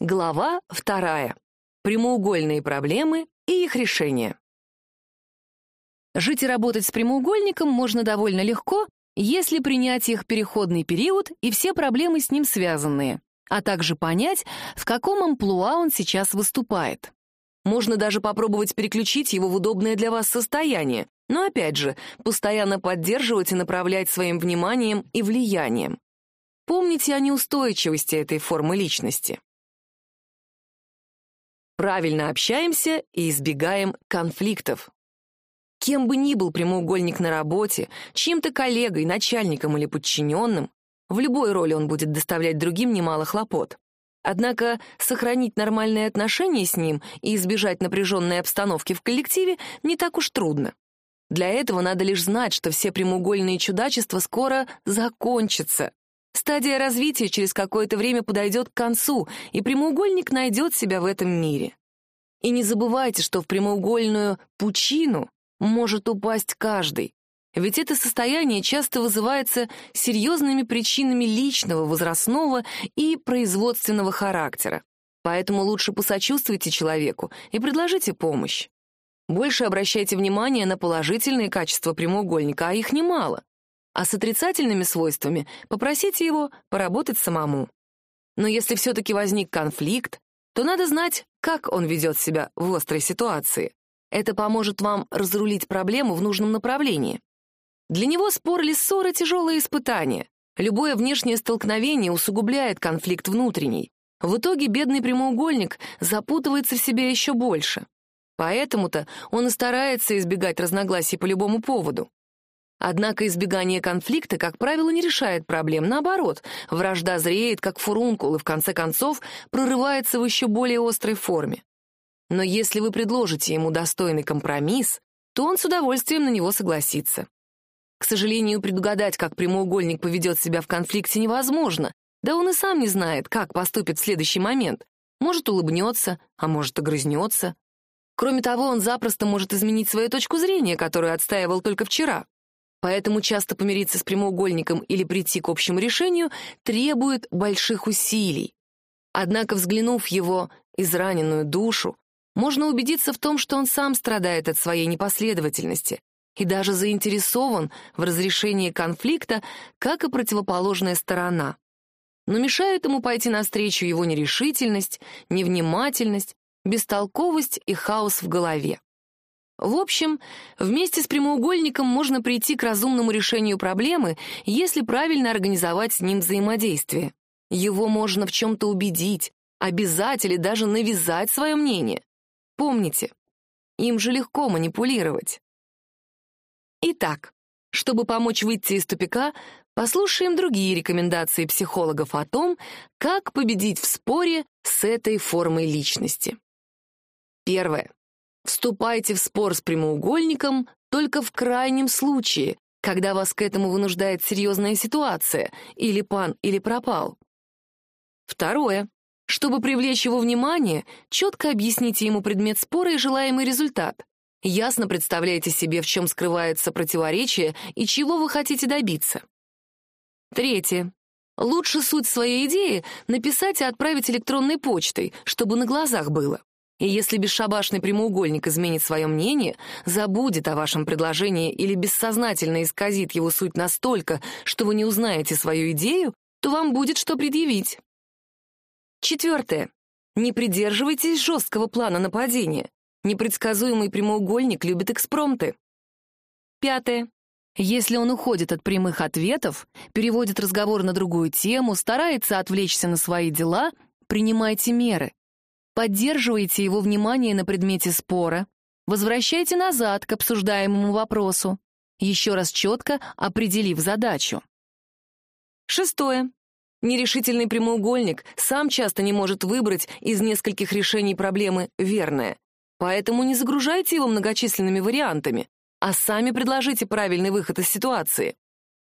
Глава вторая. Прямоугольные проблемы и их решение. Жить и работать с прямоугольником можно довольно легко, если принять их переходный период и все проблемы с ним связанные, а также понять, в каком амплуа он сейчас выступает. Можно даже попробовать переключить его в удобное для вас состояние, но опять же, постоянно поддерживать и направлять своим вниманием и влиянием. Помните о неустойчивости этой формы личности. Правильно общаемся и избегаем конфликтов. Кем бы ни был прямоугольник на работе, чьим-то коллегой, начальником или подчиненным, в любой роли он будет доставлять другим немало хлопот. Однако сохранить нормальные отношения с ним и избежать напряженной обстановки в коллективе не так уж трудно. Для этого надо лишь знать, что все прямоугольные чудачества скоро закончатся, Стадия развития через какое-то время подойдет к концу, и прямоугольник найдет себя в этом мире. И не забывайте, что в прямоугольную пучину может упасть каждый, ведь это состояние часто вызывается серьезными причинами личного, возрастного и производственного характера. Поэтому лучше посочувствуйте человеку и предложите помощь. Больше обращайте внимание на положительные качества прямоугольника, а их немало а с отрицательными свойствами попросите его поработать самому. Но если все-таки возник конфликт, то надо знать, как он ведет себя в острой ситуации. Это поможет вам разрулить проблему в нужном направлении. Для него спор или ссора — тяжелое испытание. Любое внешнее столкновение усугубляет конфликт внутренний. В итоге бедный прямоугольник запутывается в себе еще больше. Поэтому-то он и старается избегать разногласий по любому поводу. Однако избегание конфликта, как правило, не решает проблем. Наоборот, вражда зреет, как фурункул, и в конце концов прорывается в еще более острой форме. Но если вы предложите ему достойный компромисс, то он с удовольствием на него согласится. К сожалению, предугадать, как прямоугольник поведет себя в конфликте, невозможно. Да он и сам не знает, как поступит в следующий момент. Может, улыбнется, а может, огрызнется. Кроме того, он запросто может изменить свою точку зрения, которую отстаивал только вчера. Поэтому часто помириться с прямоугольником или прийти к общему решению требует больших усилий. Однако, взглянув его израненную душу, можно убедиться в том, что он сам страдает от своей непоследовательности и даже заинтересован в разрешении конфликта, как и противоположная сторона. Но мешают ему пойти навстречу его нерешительность, невнимательность, бестолковость и хаос в голове. В общем, вместе с прямоугольником можно прийти к разумному решению проблемы, если правильно организовать с ним взаимодействие. Его можно в чем-то убедить, обязать или даже навязать свое мнение. Помните, им же легко манипулировать. Итак, чтобы помочь выйти из тупика, послушаем другие рекомендации психологов о том, как победить в споре с этой формой личности. Первое. Вступайте в спор с прямоугольником только в крайнем случае, когда вас к этому вынуждает серьезная ситуация, или пан, или пропал. Второе. Чтобы привлечь его внимание, четко объясните ему предмет спора и желаемый результат. Ясно представляйте себе, в чем скрывается противоречие и чего вы хотите добиться. Третье. Лучше суть своей идеи написать и отправить электронной почтой, чтобы на глазах было. И если бесшабашный прямоугольник изменит свое мнение, забудет о вашем предложении или бессознательно исказит его суть настолько, что вы не узнаете свою идею, то вам будет что предъявить. Четвертое. Не придерживайтесь жесткого плана нападения. Непредсказуемый прямоугольник любит экспромты. Пятое. Если он уходит от прямых ответов, переводит разговор на другую тему, старается отвлечься на свои дела, принимайте меры. Поддерживайте его внимание на предмете спора, возвращайте назад к обсуждаемому вопросу, еще раз четко определив задачу. Шестое. Нерешительный прямоугольник сам часто не может выбрать из нескольких решений проблемы верное. Поэтому не загружайте его многочисленными вариантами, а сами предложите правильный выход из ситуации.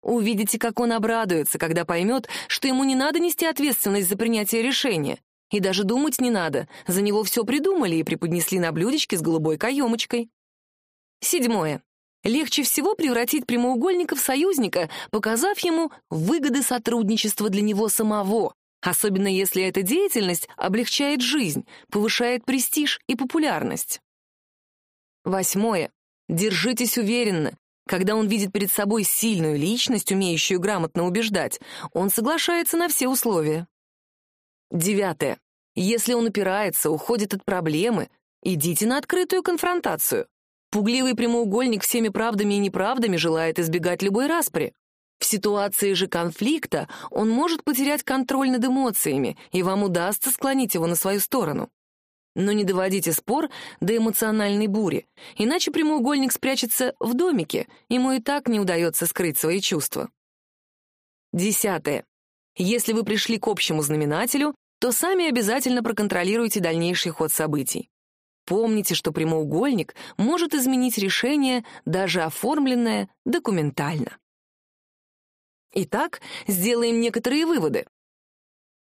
Увидите, как он обрадуется, когда поймет, что ему не надо нести ответственность за принятие решения. И даже думать не надо, за него все придумали и преподнесли на блюдечке с голубой каемочкой. Седьмое. Легче всего превратить прямоугольника в союзника, показав ему выгоды сотрудничества для него самого, особенно если эта деятельность облегчает жизнь, повышает престиж и популярность. Восьмое. Держитесь уверенно. Когда он видит перед собой сильную личность, умеющую грамотно убеждать, он соглашается на все условия. Девятое. Если он упирается, уходит от проблемы, идите на открытую конфронтацию. Пугливый прямоугольник всеми правдами и неправдами желает избегать любой распри. В ситуации же конфликта он может потерять контроль над эмоциями, и вам удастся склонить его на свою сторону. Но не доводите спор до эмоциональной бури, иначе прямоугольник спрячется в домике, ему и так не удается скрыть свои чувства. Десятое. Если вы пришли к общему знаменателю, то сами обязательно проконтролируйте дальнейший ход событий. Помните, что прямоугольник может изменить решение, даже оформленное документально. Итак, сделаем некоторые выводы.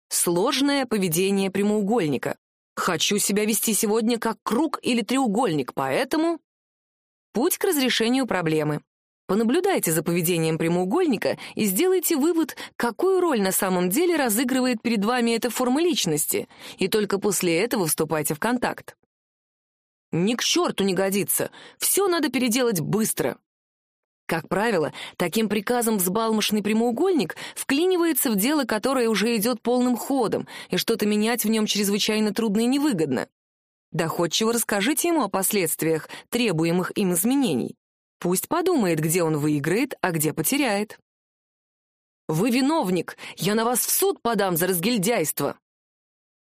Сложное поведение прямоугольника. Хочу себя вести сегодня как круг или треугольник, поэтому... Путь к разрешению проблемы. Понаблюдайте за поведением прямоугольника и сделайте вывод, какую роль на самом деле разыгрывает перед вами эта форма личности, и только после этого вступайте в контакт. Ни к черту не годится, все надо переделать быстро. Как правило, таким приказом взбалмошный прямоугольник вклинивается в дело, которое уже идет полным ходом, и что-то менять в нем чрезвычайно трудно и невыгодно. Доходчиво расскажите ему о последствиях требуемых им изменений. Пусть подумает, где он выиграет, а где потеряет. «Вы виновник! Я на вас в суд подам за разгильдяйство!»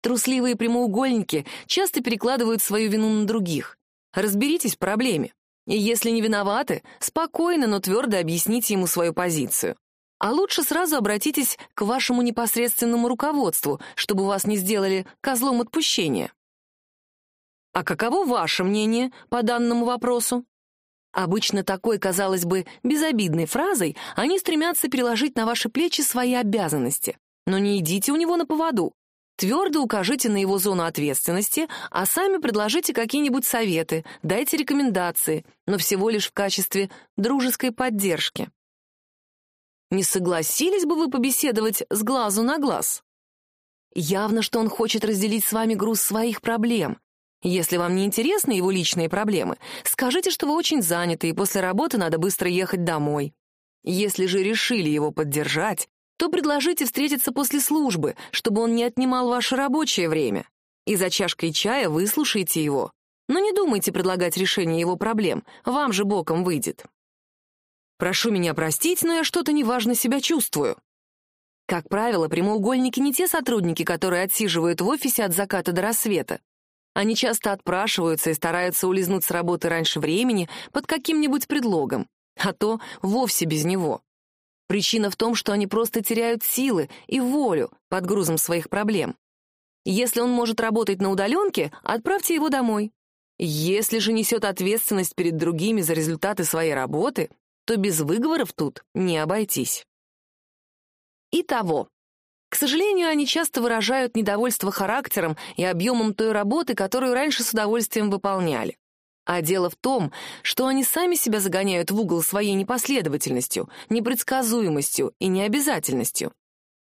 Трусливые прямоугольники часто перекладывают свою вину на других. Разберитесь в проблеме. И если не виноваты, спокойно, но твердо объясните ему свою позицию. А лучше сразу обратитесь к вашему непосредственному руководству, чтобы вас не сделали козлом отпущения. А каково ваше мнение по данному вопросу? Обычно такой, казалось бы, безобидной фразой они стремятся переложить на ваши плечи свои обязанности. Но не идите у него на поводу. Твердо укажите на его зону ответственности, а сами предложите какие-нибудь советы, дайте рекомендации, но всего лишь в качестве дружеской поддержки. Не согласились бы вы побеседовать с глазу на глаз? Явно, что он хочет разделить с вами груз своих проблем. Если вам не интересны его личные проблемы, скажите, что вы очень заняты и после работы надо быстро ехать домой. Если же решили его поддержать, то предложите встретиться после службы, чтобы он не отнимал ваше рабочее время. И за чашкой чая выслушайте его. Но не думайте предлагать решение его проблем, вам же боком выйдет. Прошу меня простить, но я что-то неважно себя чувствую. Как правило, прямоугольники не те сотрудники, которые отсиживают в офисе от заката до рассвета. Они часто отпрашиваются и стараются улизнуть с работы раньше времени под каким-нибудь предлогом, а то вовсе без него. Причина в том, что они просто теряют силы и волю под грузом своих проблем. Если он может работать на удаленке, отправьте его домой. Если же несет ответственность перед другими за результаты своей работы, то без выговоров тут не обойтись. Итого, к сожалению, они часто выражают недовольство характером и объемом той работы, которую раньше с удовольствием выполняли. А дело в том, что они сами себя загоняют в угол своей непоследовательностью, непредсказуемостью и необязательностью.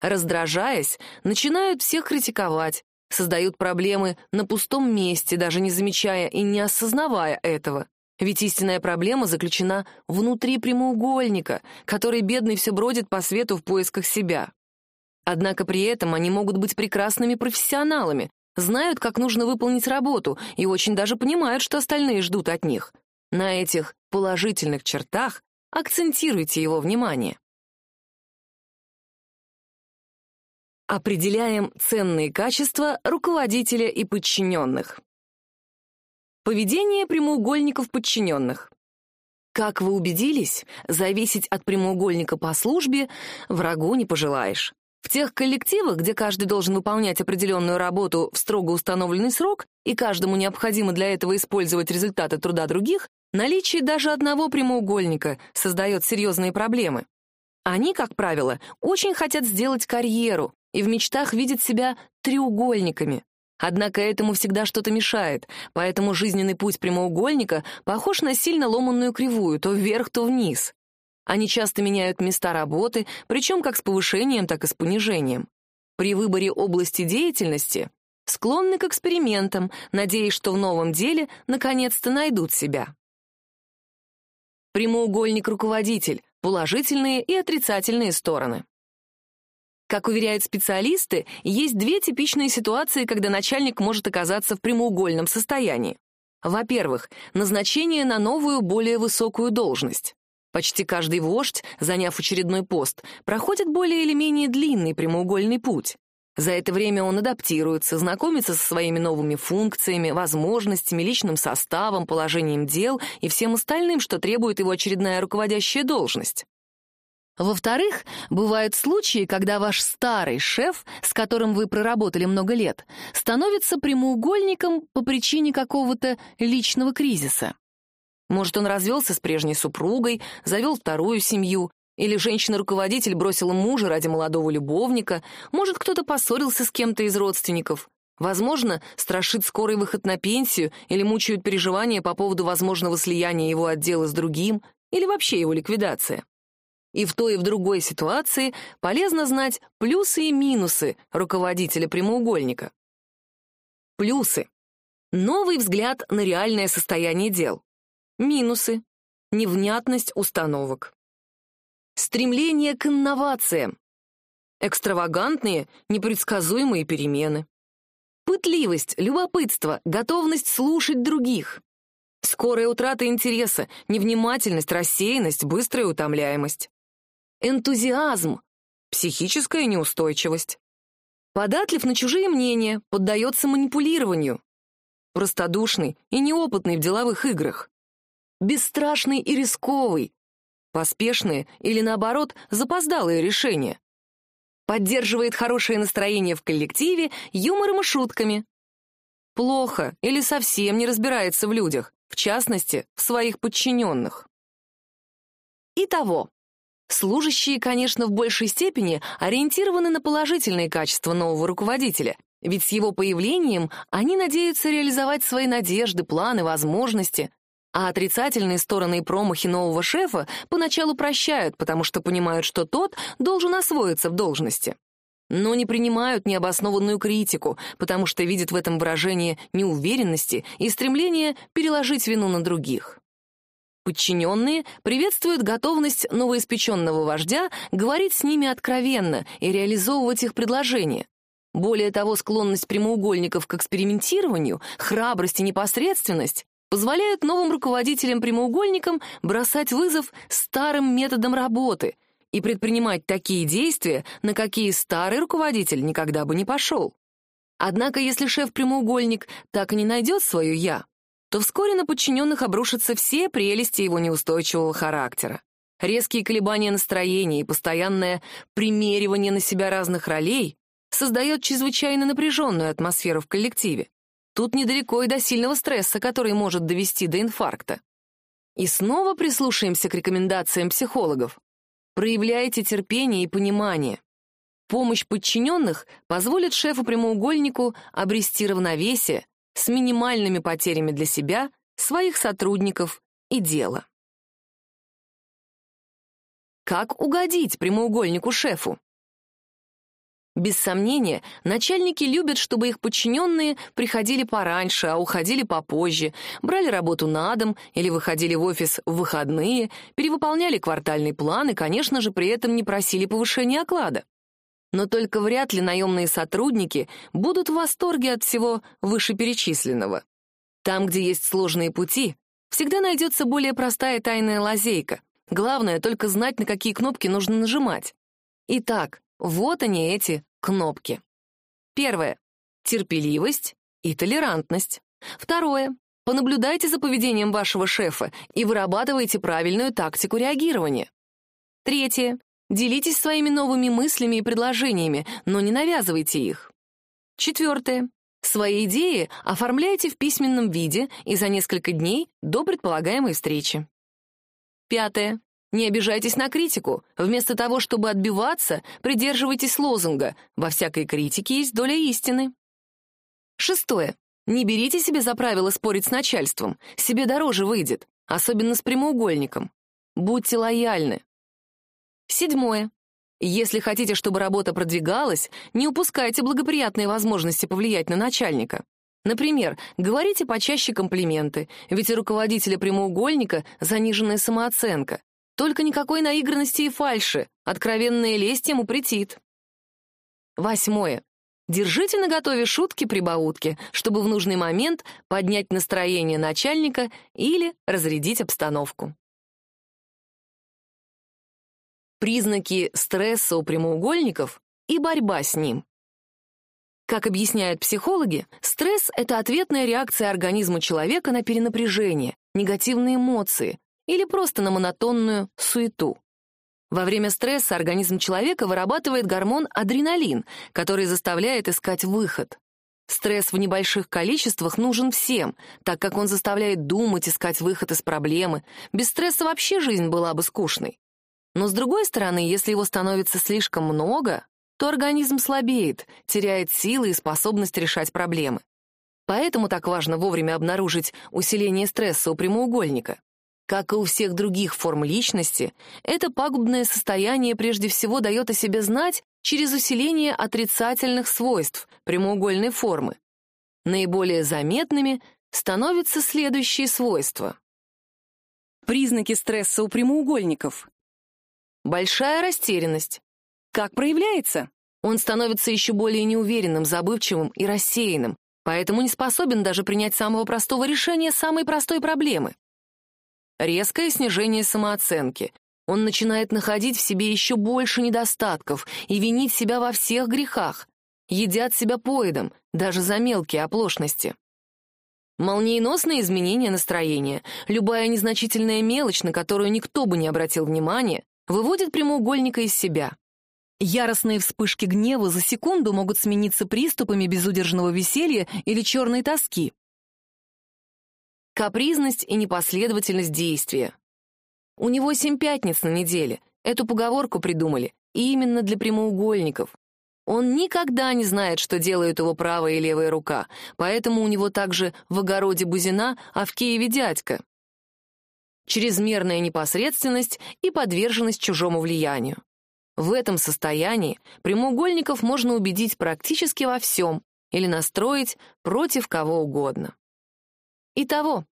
Раздражаясь, начинают всех критиковать, создают проблемы на пустом месте, даже не замечая и не осознавая этого. Ведь истинная проблема заключена внутри прямоугольника, который бедный все бродит по свету в поисках себя. Однако при этом они могут быть прекрасными профессионалами, знают, как нужно выполнить работу, и очень даже понимают, что остальные ждут от них. На этих положительных чертах акцентируйте его внимание. Определяем ценные качества руководителя и подчиненных. Поведение прямоугольников подчиненных. Как вы убедились, зависеть от прямоугольника по службе врагу не пожелаешь. В тех коллективах, где каждый должен выполнять определенную работу в строго установленный срок, и каждому необходимо для этого использовать результаты труда других, наличие даже одного прямоугольника создает серьезные проблемы. Они, как правило, очень хотят сделать карьеру и в мечтах видят себя треугольниками. Однако этому всегда что-то мешает, поэтому жизненный путь прямоугольника похож на сильно ломанную кривую, то вверх, то вниз. Они часто меняют места работы, причем как с повышением, так и с понижением. при выборе области деятельности склонны к экспериментам, надеясь, что в новом деле наконец-то найдут себя. Прямоугольник-руководитель — положительные и отрицательные стороны. Как уверяют специалисты, есть две типичные ситуации, когда начальник может оказаться в прямоугольном состоянии. Во-первых, назначение на новую, более высокую должность. Почти каждый вождь, заняв очередной пост, проходит более или менее длинный прямоугольный путь. За это время он адаптируется, знакомится со своими новыми функциями, возможностями, личным составом, положением дел и всем остальным, что требует его очередная руководящая должность. Во-вторых, бывают случаи, когда ваш старый шеф, с которым вы проработали много лет, становится прямоугольником по причине какого-то личного кризиса. Может, он развелся с прежней супругой, завел вторую семью, или женщина-руководитель бросила мужа ради молодого любовника, может, кто-то поссорился с кем-то из родственников. Возможно, страшит скорый выход на пенсию или мучают переживания по поводу возможного слияния его отдела с другим, или вообще его ликвидация. И в той и в другой ситуации полезно знать плюсы и минусы руководителя прямоугольника. Плюсы. Новый взгляд на реальное состояние дел. Минусы. Невнятность установок. Стремление к инновациям. Экстравагантные, непредсказуемые перемены. Пытливость, любопытство, готовность слушать других. Скорая утрата интереса, невнимательность, рассеянность, быстрая утомляемость энтузиазм, психическая неустойчивость. Податлив на чужие мнения, поддается манипулированию. Простодушный и неопытный в деловых играх. Бесстрашный и рисковый. Поспешные или, наоборот, запоздалые решения. Поддерживает хорошее настроение в коллективе юмором и шутками. Плохо или совсем не разбирается в людях, в частности, в своих подчиненных. Итого, Служащие, конечно, в большей степени ориентированы на положительные качества нового руководителя, ведь с его появлением они надеются реализовать свои надежды, планы, возможности, а отрицательные стороны и промахи нового шефа поначалу прощают, потому что понимают, что тот должен освоиться в должности. Но не принимают необоснованную критику, потому что видят в этом выражение неуверенности и стремление переложить вину на других. Подчиненные приветствуют готовность новоиспеченного вождя говорить с ними откровенно и реализовывать их предложения. Более того, склонность прямоугольников к экспериментированию, храбрость и непосредственность позволяют новым руководителям-прямоугольникам бросать вызов старым методам работы и предпринимать такие действия, на какие старый руководитель никогда бы не пошел. Однако, если шеф-прямоугольник так и не найдет свое «я», то вскоре на подчиненных обрушатся все прелести его неустойчивого характера. Резкие колебания настроения и постоянное примеривание на себя разных ролей создает чрезвычайно напряженную атмосферу в коллективе. Тут недалеко и до сильного стресса, который может довести до инфаркта. И снова прислушаемся к рекомендациям психологов. Проявляйте терпение и понимание. Помощь подчиненных позволит шефу-прямоугольнику обрести равновесие, с минимальными потерями для себя, своих сотрудников и дела. Как угодить прямоугольнику-шефу? Без сомнения, начальники любят, чтобы их подчиненные приходили пораньше, а уходили попозже, брали работу на дом или выходили в офис в выходные, перевыполняли квартальный план и, конечно же, при этом не просили повышения оклада но только вряд ли наемные сотрудники будут в восторге от всего вышеперечисленного. Там, где есть сложные пути, всегда найдется более простая тайная лазейка. Главное только знать, на какие кнопки нужно нажимать. Итак, вот они, эти кнопки. Первое — терпеливость и толерантность. Второе — понаблюдайте за поведением вашего шефа и вырабатывайте правильную тактику реагирования. Третье Делитесь своими новыми мыслями и предложениями, но не навязывайте их. Четвертое. Свои идеи оформляйте в письменном виде и за несколько дней до предполагаемой встречи. Пятое. Не обижайтесь на критику. Вместо того, чтобы отбиваться, придерживайтесь лозунга «Во всякой критике есть доля истины». Шестое. Не берите себе за правило спорить с начальством. Себе дороже выйдет, особенно с прямоугольником. Будьте лояльны. Седьмое. Если хотите, чтобы работа продвигалась, не упускайте благоприятные возможности повлиять на начальника. Например, говорите почаще комплименты, ведь у руководителя прямоугольника заниженная самооценка. Только никакой наигранности и фальши, откровенная лесть ему претит. Восьмое. Держите наготове шутки-прибаутки, чтобы в нужный момент поднять настроение начальника или разрядить обстановку. Признаки стресса у прямоугольников и борьба с ним. Как объясняют психологи, стресс — это ответная реакция организма человека на перенапряжение, негативные эмоции или просто на монотонную суету. Во время стресса организм человека вырабатывает гормон адреналин, который заставляет искать выход. Стресс в небольших количествах нужен всем, так как он заставляет думать, искать выход из проблемы. Без стресса вообще жизнь была бы скучной. Но с другой стороны, если его становится слишком много, то организм слабеет, теряет силы и способность решать проблемы. Поэтому так важно вовремя обнаружить усиление стресса у прямоугольника. Как и у всех других форм личности, это пагубное состояние прежде всего дает о себе знать через усиление отрицательных свойств прямоугольной формы. Наиболее заметными становятся следующие свойства. Признаки стресса у прямоугольников. Большая растерянность. Как проявляется? Он становится еще более неуверенным, забывчивым и рассеянным, поэтому не способен даже принять самого простого решения самой простой проблемы. Резкое снижение самооценки. Он начинает находить в себе еще больше недостатков и винить себя во всех грехах. Едят себя поедом, даже за мелкие оплошности. Молниеносные изменения настроения, любая незначительная мелочь, на которую никто бы не обратил внимания, выводит прямоугольника из себя. Яростные вспышки гнева за секунду могут смениться приступами безудержного веселья или черной тоски. Капризность и непоследовательность действия. У него семь пятниц на неделе. Эту поговорку придумали именно для прямоугольников. Он никогда не знает, что делают его правая и левая рука, поэтому у него также в огороде бузина, а в Киеве дядька чрезмерная непосредственность и подверженность чужому влиянию. В этом состоянии прямоугольников можно убедить практически во всем или настроить против кого угодно. Итого,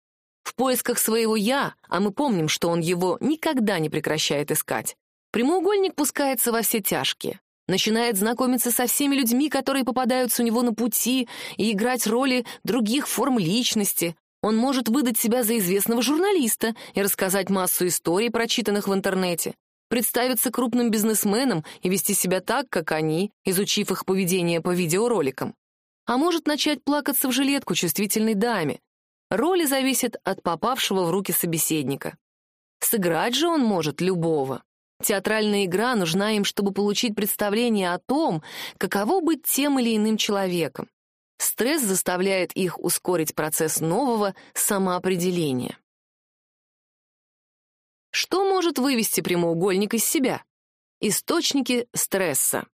в поисках своего «я», а мы помним, что он его никогда не прекращает искать, прямоугольник пускается во все тяжкие, начинает знакомиться со всеми людьми, которые попадаются у него на пути, и играть роли других форм личности, он может выдать себя за известного журналиста и рассказать массу историй, прочитанных в интернете, представиться крупным бизнесменом и вести себя так, как они, изучив их поведение по видеороликам. А может начать плакаться в жилетку чувствительной даме. Роли зависят от попавшего в руки собеседника. Сыграть же он может любого. Театральная игра нужна им, чтобы получить представление о том, каково быть тем или иным человеком. Стресс заставляет их ускорить процесс нового самоопределения. Что может вывести прямоугольник из себя? Источники стресса.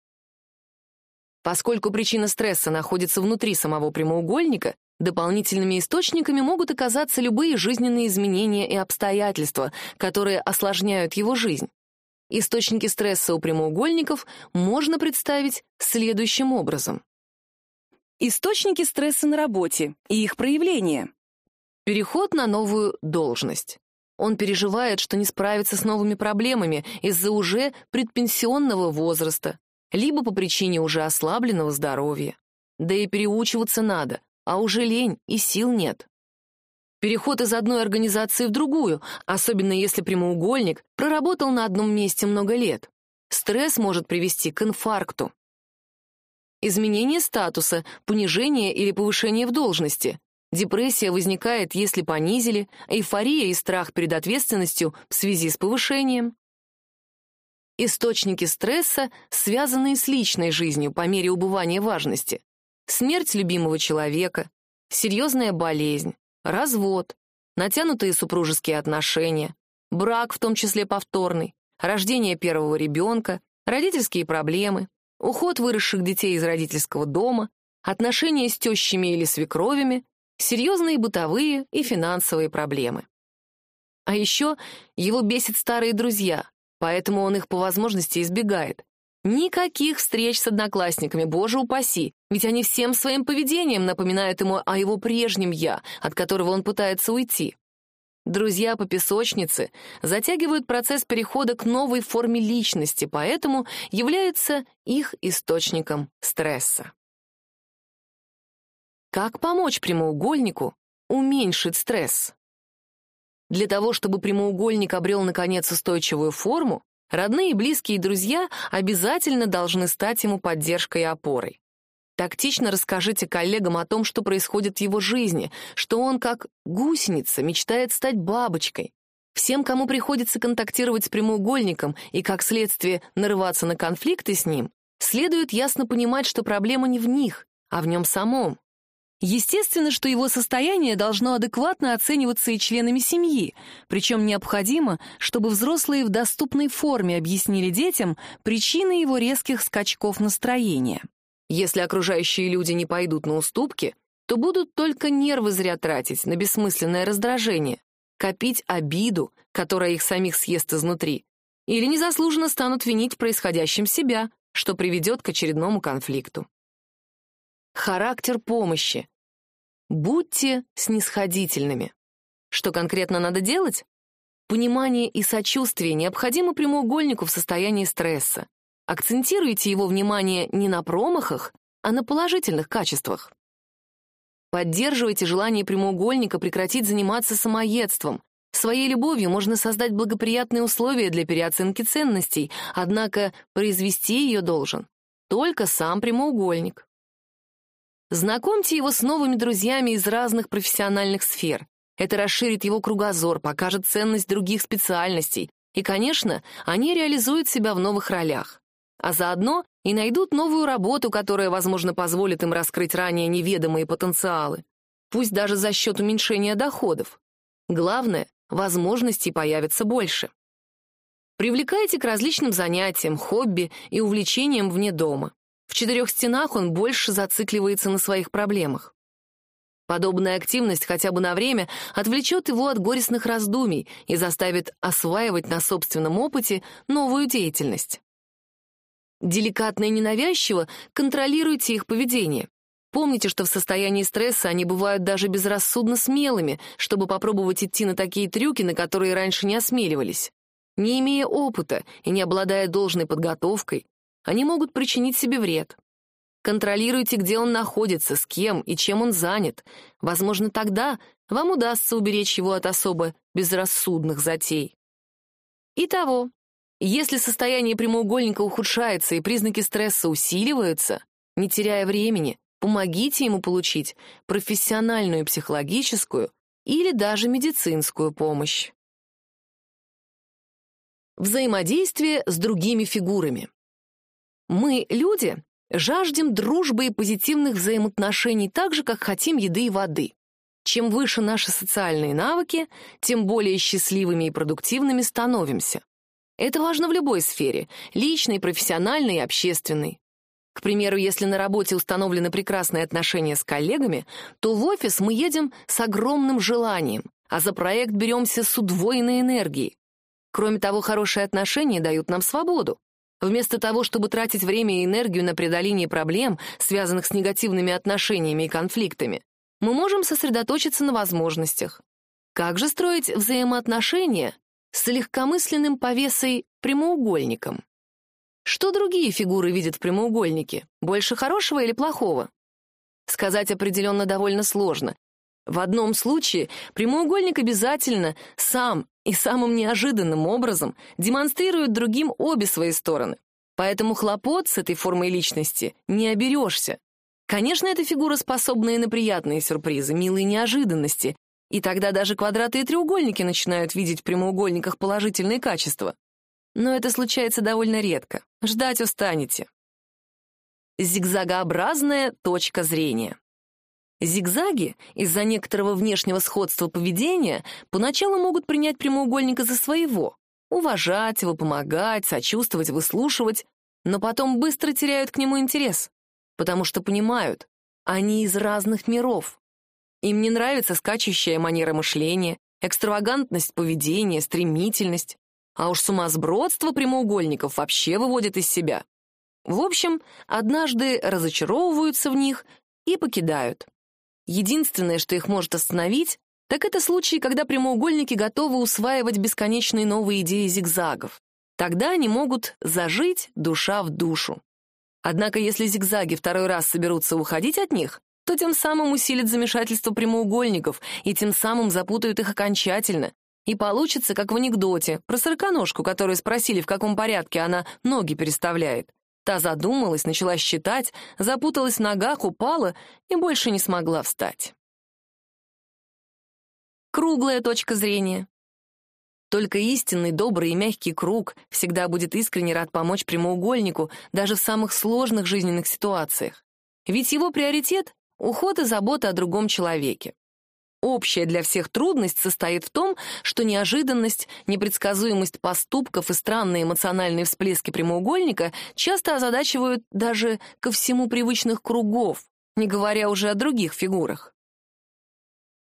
Поскольку причина стресса находится внутри самого прямоугольника, дополнительными источниками могут оказаться любые жизненные изменения и обстоятельства, которые осложняют его жизнь. Источники стресса у прямоугольников можно представить следующим образом. Источники стресса на работе и их проявления. Переход на новую должность. Он переживает, что не справится с новыми проблемами из-за уже предпенсионного возраста, либо по причине уже ослабленного здоровья. Да и переучиваться надо, а уже лень и сил нет. Переход из одной организации в другую, особенно если прямоугольник проработал на одном месте много лет. Стресс может привести к инфаркту изменение статуса, понижение или повышение в должности. Депрессия возникает, если понизили, эйфория и страх перед ответственностью в связи с повышением. Источники стресса, связанные с личной жизнью по мере убывания важности. Смерть любимого человека, серьезная болезнь, развод, натянутые супружеские отношения, брак, в том числе повторный, рождение первого ребенка, родительские проблемы, уход выросших детей из родительского дома, отношения с тещами или свекровями, серьезные бытовые и финансовые проблемы. А еще его бесит старые друзья, поэтому он их по возможности избегает. Никаких встреч с одноклассниками, боже упаси, ведь они всем своим поведением напоминают ему о его прежнем «я», от которого он пытается уйти. Друзья по песочнице затягивают процесс перехода к новой форме личности, поэтому являются их источником стресса. Как помочь прямоугольнику уменьшить стресс? Для того, чтобы прямоугольник обрел, наконец, устойчивую форму, родные, близкие и друзья обязательно должны стать ему поддержкой и опорой. Тактично расскажите коллегам о том, что происходит в его жизни, что он, как гусеница, мечтает стать бабочкой. Всем, кому приходится контактировать с прямоугольником и, как следствие, нарываться на конфликты с ним, следует ясно понимать, что проблема не в них, а в нем самом. Естественно, что его состояние должно адекватно оцениваться и членами семьи, причем необходимо, чтобы взрослые в доступной форме объяснили детям причины его резких скачков настроения. Если окружающие люди не пойдут на уступки, то будут только нервы зря тратить на бессмысленное раздражение, копить обиду, которая их самих съест изнутри, или незаслуженно станут винить в происходящем себя, что приведет к очередному конфликту. Характер помощи. Будьте снисходительными. Что конкретно надо делать? Понимание и сочувствие необходимы прямоугольнику в состоянии стресса. Акцентируйте его внимание не на промахах, а на положительных качествах. Поддерживайте желание прямоугольника прекратить заниматься самоедством. Своей любовью можно создать благоприятные условия для переоценки ценностей, однако произвести ее должен только сам прямоугольник. Знакомьте его с новыми друзьями из разных профессиональных сфер. Это расширит его кругозор, покажет ценность других специальностей, и, конечно, они реализуют себя в новых ролях а заодно и найдут новую работу, которая, возможно, позволит им раскрыть ранее неведомые потенциалы, пусть даже за счет уменьшения доходов. Главное, возможностей появится больше. Привлекайте к различным занятиям, хобби и увлечениям вне дома. В четырех стенах он больше зацикливается на своих проблемах. Подобная активность хотя бы на время отвлечет его от горестных раздумий и заставит осваивать на собственном опыте новую деятельность. Деликатно и ненавязчиво контролируйте их поведение. Помните, что в состоянии стресса они бывают даже безрассудно смелыми, чтобы попробовать идти на такие трюки, на которые раньше не осмеливались. Не имея опыта и не обладая должной подготовкой, они могут причинить себе вред. Контролируйте, где он находится, с кем и чем он занят. Возможно, тогда вам удастся уберечь его от особо безрассудных затей. Итого, если состояние прямоугольника ухудшается и признаки стресса усиливаются, не теряя времени, помогите ему получить профессиональную психологическую или даже медицинскую помощь. Взаимодействие с другими фигурами. Мы, люди, жаждем дружбы и позитивных взаимоотношений так же, как хотим еды и воды. Чем выше наши социальные навыки, тем более счастливыми и продуктивными становимся. Это важно в любой сфере — личной, профессиональной и общественной. К примеру, если на работе установлены прекрасные отношения с коллегами, то в офис мы едем с огромным желанием, а за проект беремся с удвоенной энергией. Кроме того, хорошие отношения дают нам свободу. Вместо того, чтобы тратить время и энергию на преодоление проблем, связанных с негативными отношениями и конфликтами, мы можем сосредоточиться на возможностях. Как же строить взаимоотношения, с легкомысленным повесой прямоугольником. Что другие фигуры видят в прямоугольнике? Больше хорошего или плохого? Сказать определенно довольно сложно. В одном случае прямоугольник обязательно сам и самым неожиданным образом демонстрирует другим обе свои стороны. Поэтому хлопот с этой формой личности не оберешься. Конечно, эта фигура способна и на приятные сюрпризы, милые неожиданности, и тогда даже квадраты и треугольники начинают видеть в прямоугольниках положительные качества. Но это случается довольно редко. Ждать устанете. Зигзагообразная точка зрения. Зигзаги из-за некоторого внешнего сходства поведения поначалу могут принять прямоугольника за своего, уважать его, помогать, сочувствовать, выслушивать, но потом быстро теряют к нему интерес, потому что понимают, они из разных миров. Им не нравится скачущая манера мышления, экстравагантность поведения, стремительность. А уж сумасбродство прямоугольников вообще выводит из себя. В общем, однажды разочаровываются в них и покидают. Единственное, что их может остановить, так это случаи, когда прямоугольники готовы усваивать бесконечные новые идеи зигзагов. Тогда они могут зажить душа в душу. Однако если зигзаги второй раз соберутся уходить от них, то тем самым усилит замешательство прямоугольников и тем самым запутают их окончательно. И получится, как в анекдоте, про сороконожку, которую спросили, в каком порядке она ноги переставляет. Та задумалась, начала считать, запуталась в ногах, упала и больше не смогла встать. Круглая точка зрения. Только истинный, добрый и мягкий круг всегда будет искренне рад помочь прямоугольнику даже в самых сложных жизненных ситуациях. Ведь его приоритет — уход и забота о другом человеке. Общая для всех трудность состоит в том, что неожиданность, непредсказуемость поступков и странные эмоциональные всплески прямоугольника часто озадачивают даже ко всему привычных кругов, не говоря уже о других фигурах.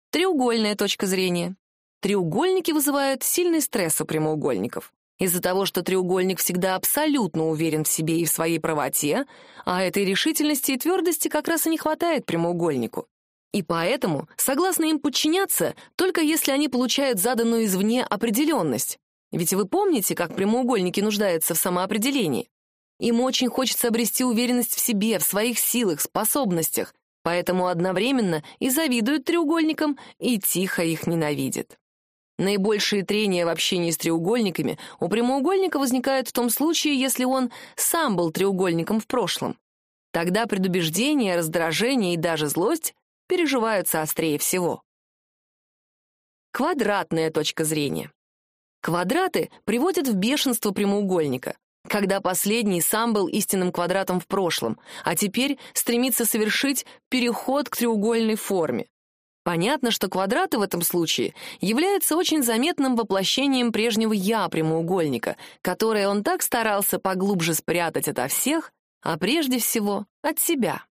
Треугольная точка зрения. Треугольники вызывают сильный стресс у прямоугольников. Из-за того, что треугольник всегда абсолютно уверен в себе и в своей правоте, а этой решительности и твердости как раз и не хватает прямоугольнику. И поэтому согласны им подчиняться, только если они получают заданную извне определенность. Ведь вы помните, как прямоугольники нуждаются в самоопределении? Им очень хочется обрести уверенность в себе, в своих силах, способностях, поэтому одновременно и завидуют треугольникам, и тихо их ненавидят. Наибольшие трения в общении с треугольниками у прямоугольника возникают в том случае, если он сам был треугольником в прошлом. Тогда предубеждение, раздражение и даже злость переживаются острее всего. Квадратная точка зрения. Квадраты приводят в бешенство прямоугольника, когда последний сам был истинным квадратом в прошлом, а теперь стремится совершить переход к треугольной форме. Понятно, что квадраты в этом случае являются очень заметным воплощением прежнего «я» прямоугольника, которое он так старался поглубже спрятать ото всех, а прежде всего от себя.